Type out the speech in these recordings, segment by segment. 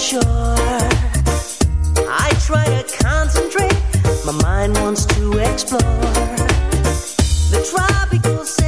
sure. I try to concentrate, my mind wants to explore the tropical.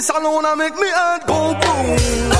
This alone I make me heart go boom.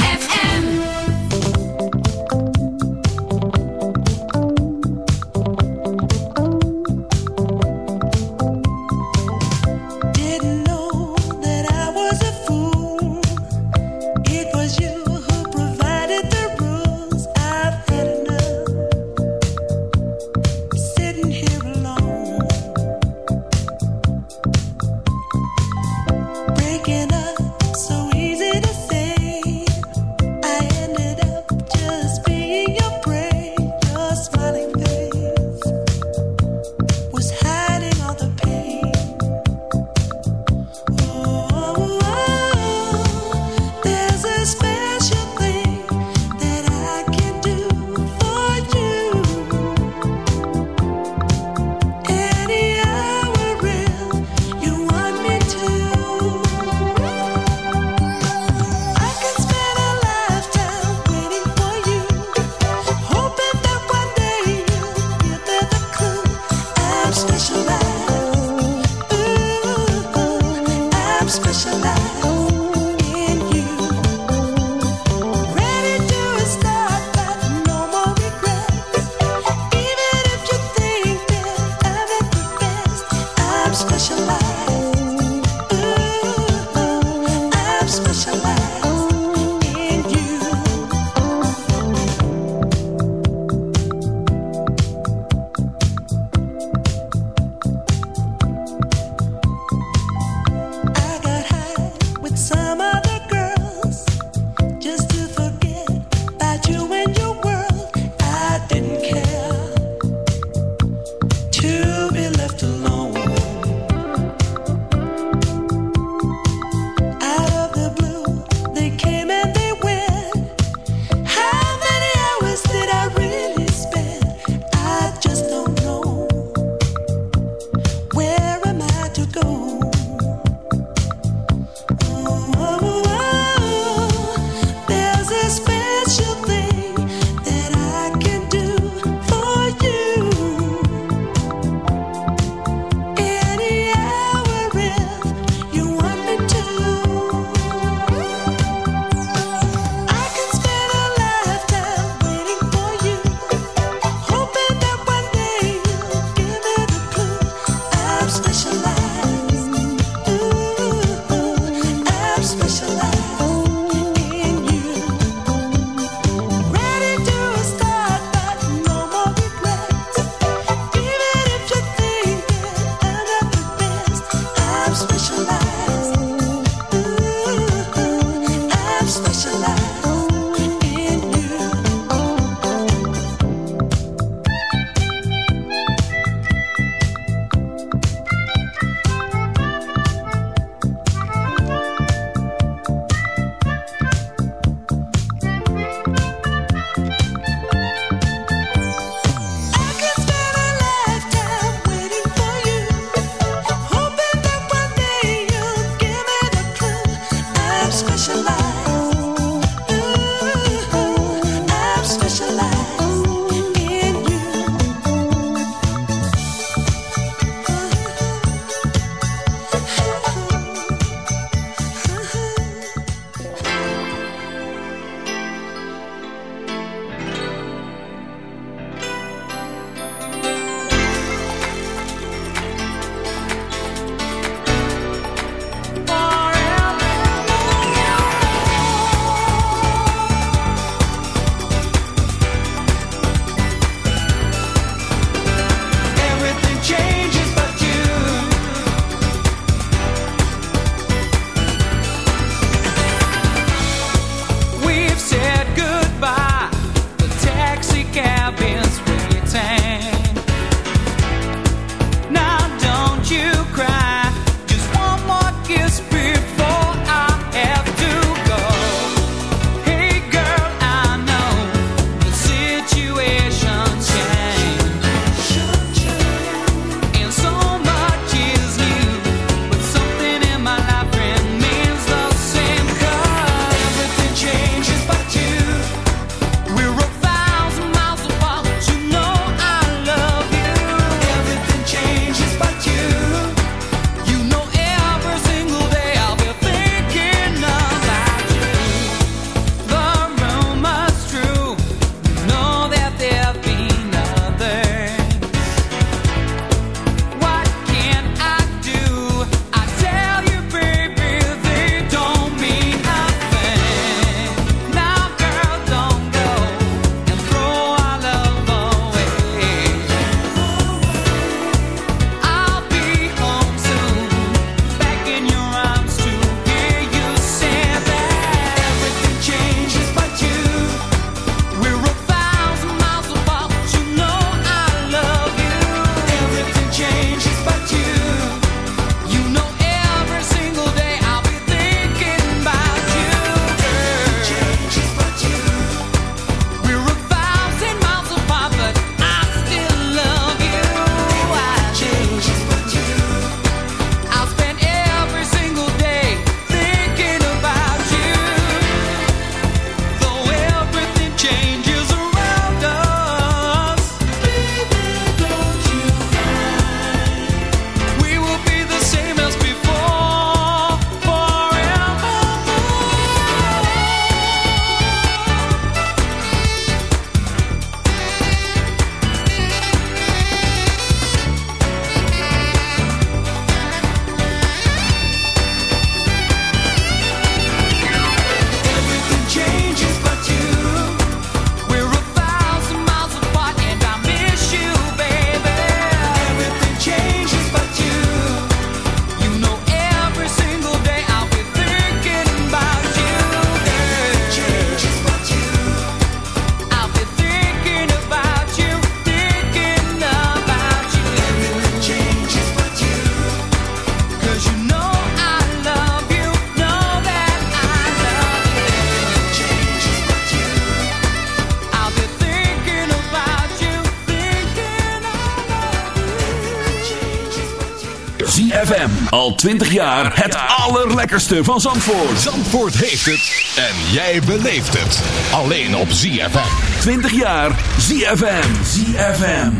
specialize. Al 20 jaar het allerlekkerste van Zandvoort. Zandvoort heeft het en jij beleeft het. Alleen op ZFM. 20 jaar ZFM. ZFM.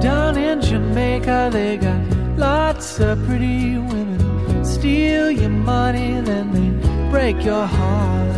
Down in Jamaica they got lots of pretty women. Steal your money then they break your heart.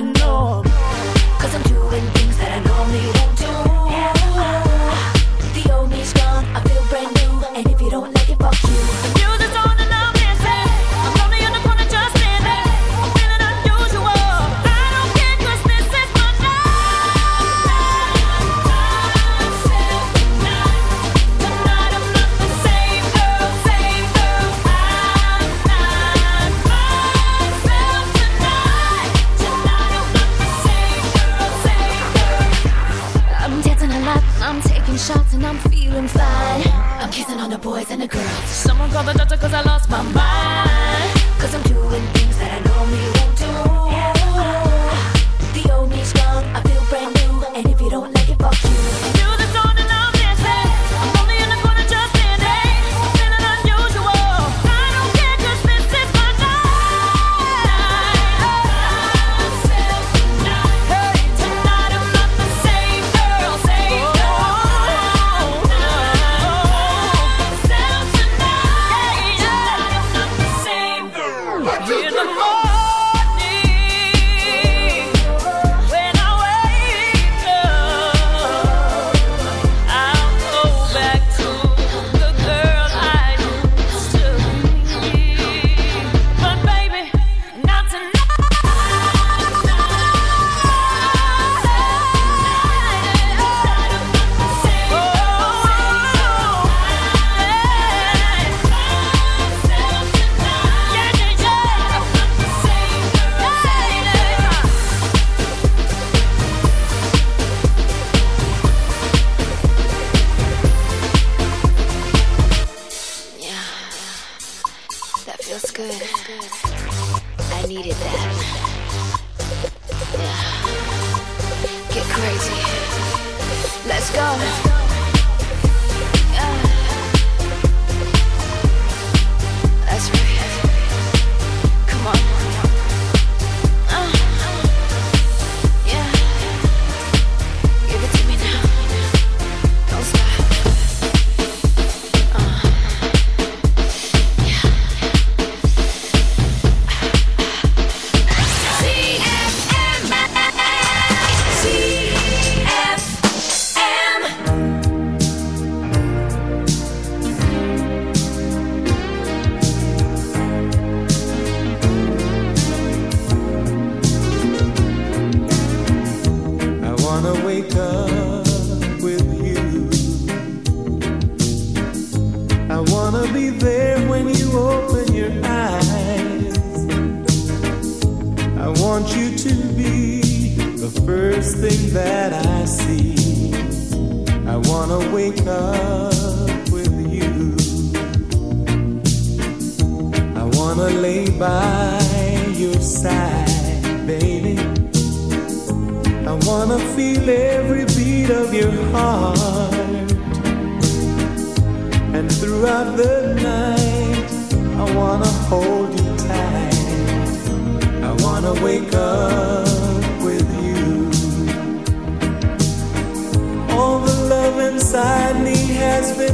No.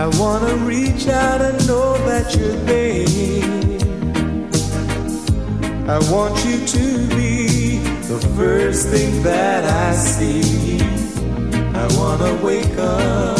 I wanna reach out and know that you're there. I want you to be the first thing that I see. I wanna wake up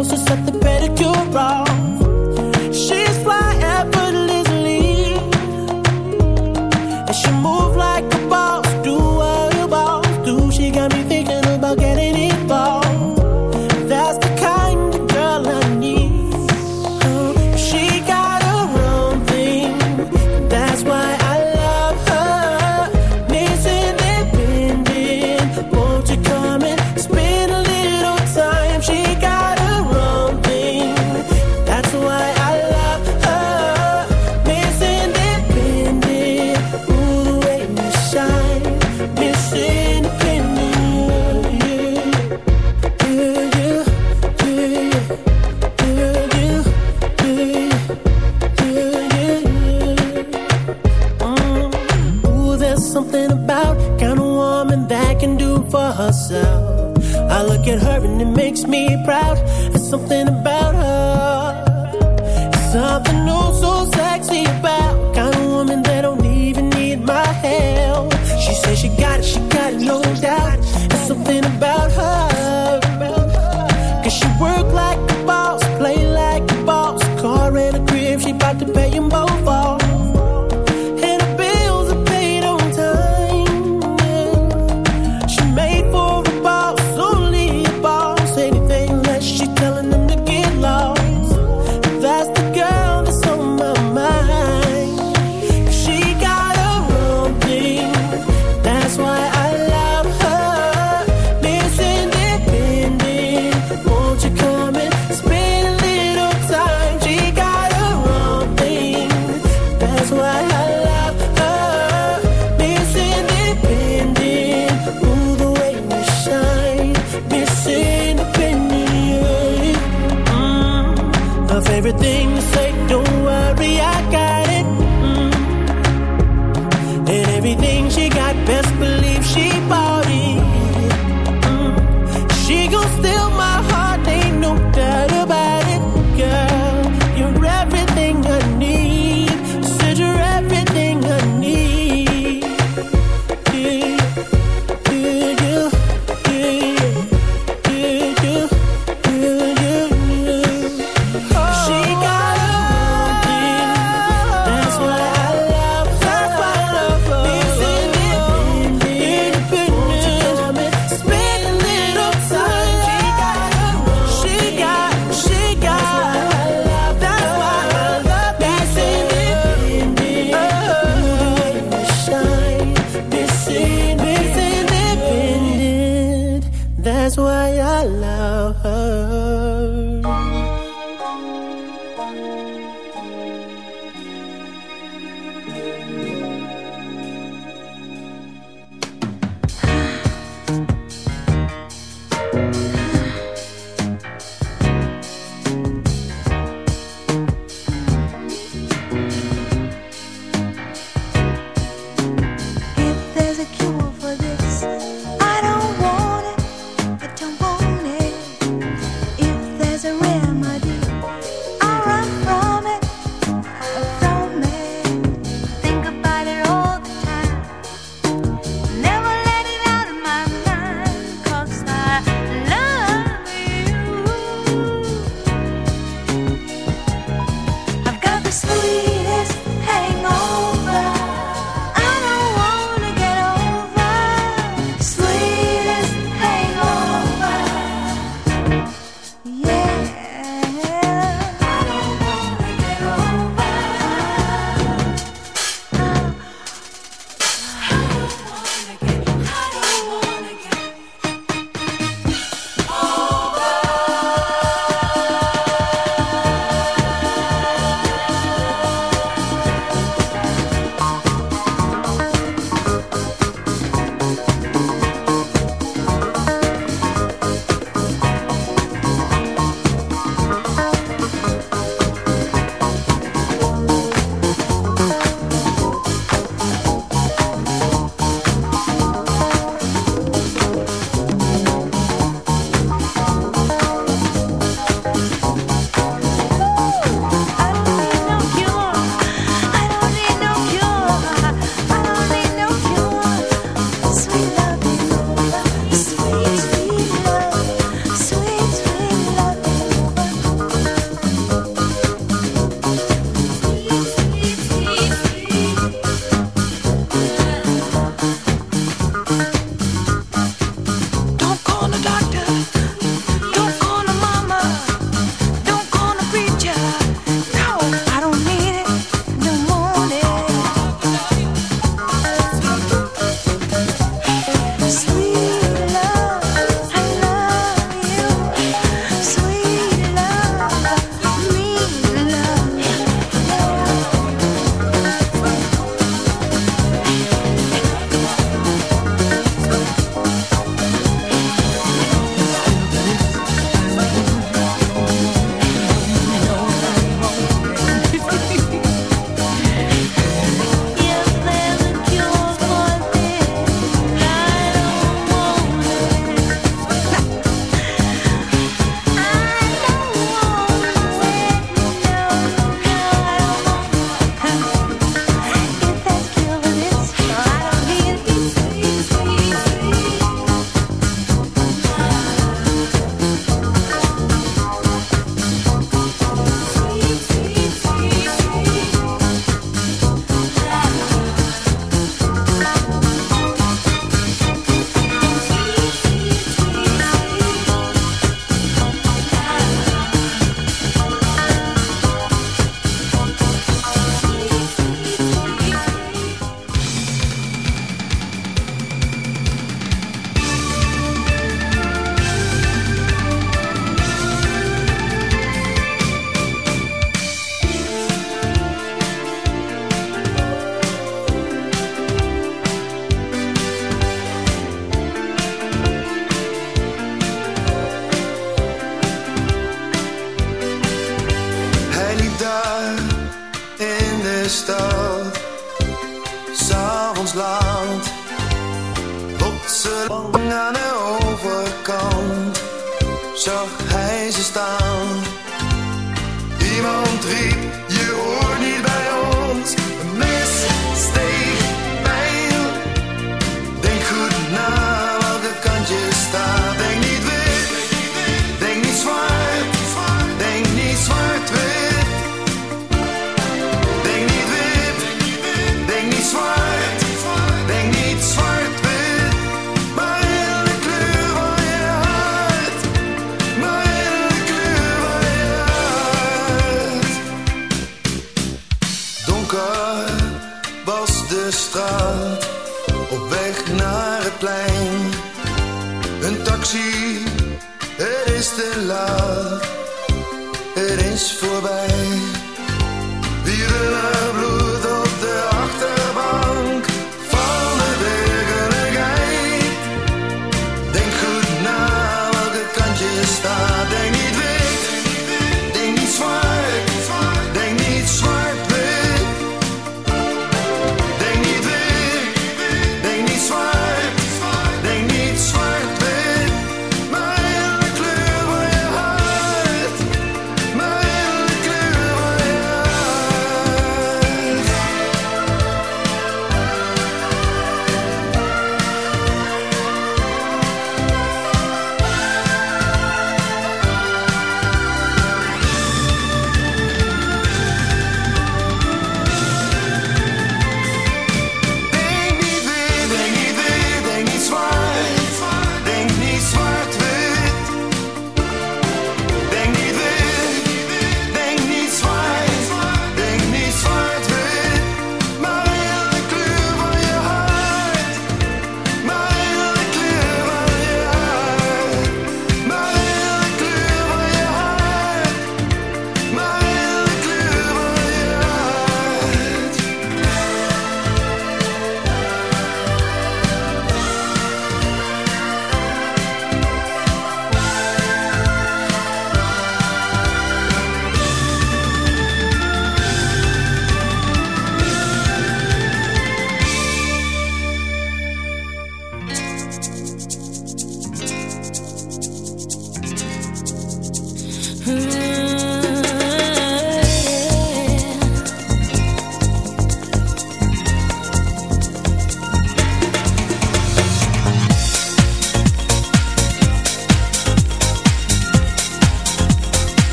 nails, just set the pedicure wrong makes me proud. There's something about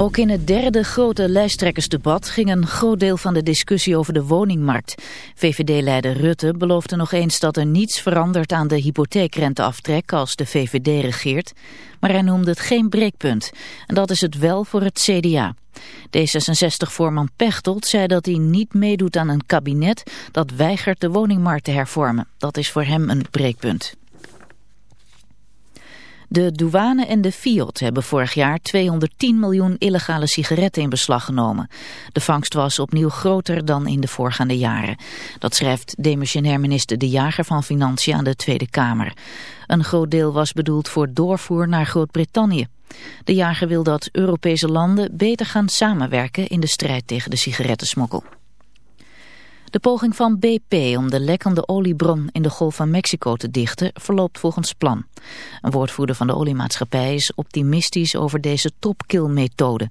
Ook in het derde grote lijsttrekkersdebat ging een groot deel van de discussie over de woningmarkt. VVD-leider Rutte beloofde nog eens dat er niets verandert aan de hypotheekrenteaftrek als de VVD regeert. Maar hij noemde het geen breekpunt. En dat is het wel voor het CDA. D66-voorman Pechtold zei dat hij niet meedoet aan een kabinet dat weigert de woningmarkt te hervormen. Dat is voor hem een breekpunt. De douane en de Fiat hebben vorig jaar 210 miljoen illegale sigaretten in beslag genomen. De vangst was opnieuw groter dan in de voorgaande jaren. Dat schrijft demissionair minister De Jager van Financiën aan de Tweede Kamer. Een groot deel was bedoeld voor doorvoer naar Groot-Brittannië. De jager wil dat Europese landen beter gaan samenwerken in de strijd tegen de sigarettensmokkel. De poging van BP om de lekkende oliebron in de Golf van Mexico te dichten verloopt volgens plan. Een woordvoerder van de oliemaatschappij is optimistisch over deze topkill-methode.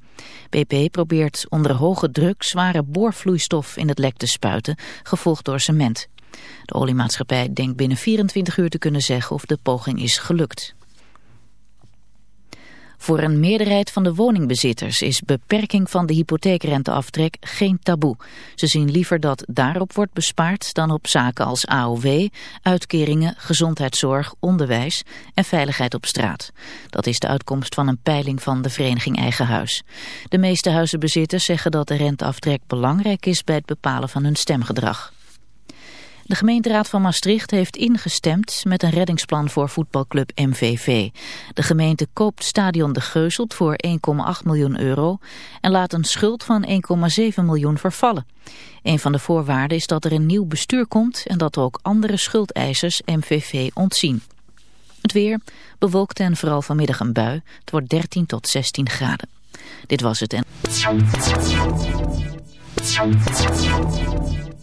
BP probeert onder hoge druk zware boorvloeistof in het lek te spuiten, gevolgd door cement. De oliemaatschappij denkt binnen 24 uur te kunnen zeggen of de poging is gelukt. Voor een meerderheid van de woningbezitters is beperking van de hypotheekrenteaftrek geen taboe. Ze zien liever dat daarop wordt bespaard dan op zaken als AOW, uitkeringen, gezondheidszorg, onderwijs en veiligheid op straat. Dat is de uitkomst van een peiling van de vereniging Eigen Huis. De meeste huizenbezitters zeggen dat de renteaftrek belangrijk is bij het bepalen van hun stemgedrag. De gemeenteraad van Maastricht heeft ingestemd met een reddingsplan voor voetbalclub MVV. De gemeente koopt stadion De Geuzelt voor 1,8 miljoen euro en laat een schuld van 1,7 miljoen vervallen. Een van de voorwaarden is dat er een nieuw bestuur komt en dat ook andere schuldeisers MVV ontzien. Het weer, bewolkt en vooral vanmiddag een bui. Het wordt 13 tot 16 graden. Dit was het en...